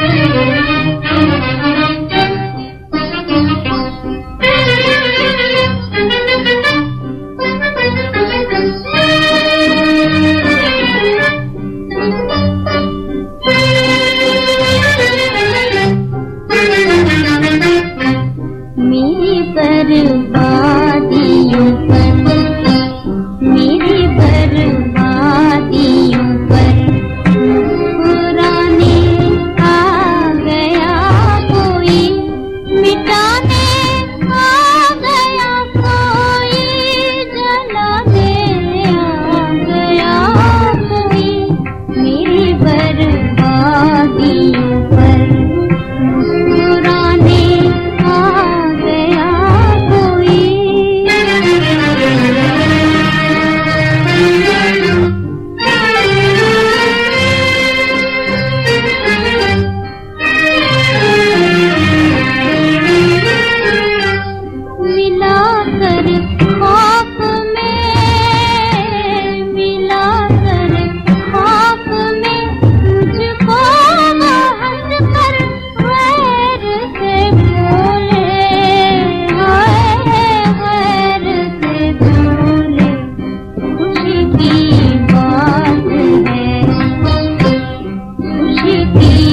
you You.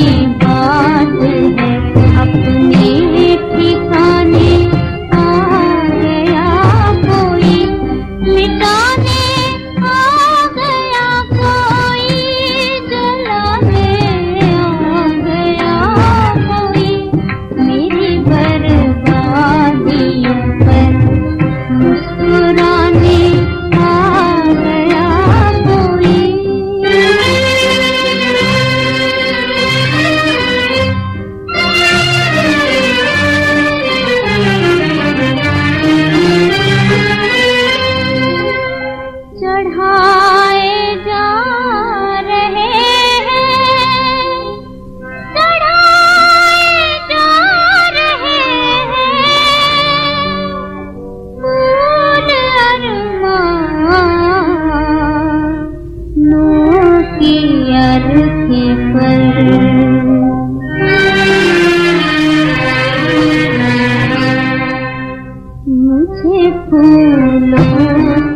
मुझे फूलों